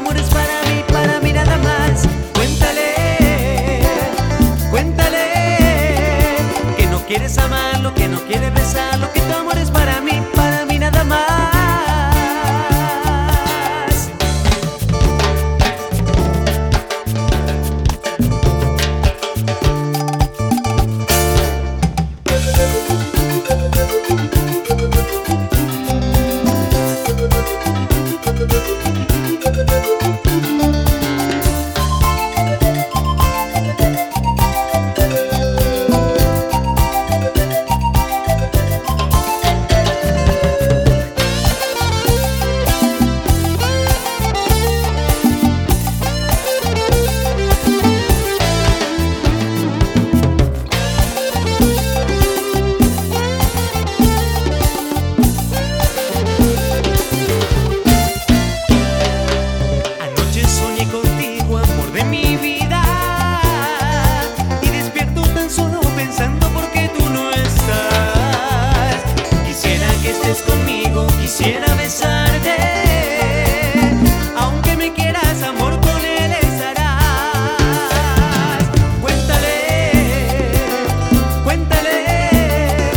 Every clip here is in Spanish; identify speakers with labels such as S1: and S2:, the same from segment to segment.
S1: amor es para mí, para mí nada más. Cuéntale, cuéntale que no quieres amarlo, que no quieres besarlo. Quisiera besarte, aunque me quieras amor con él estarás. Cuéntale, cuéntale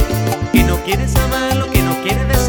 S1: que no quieres amarlo, que no quieres besarlo.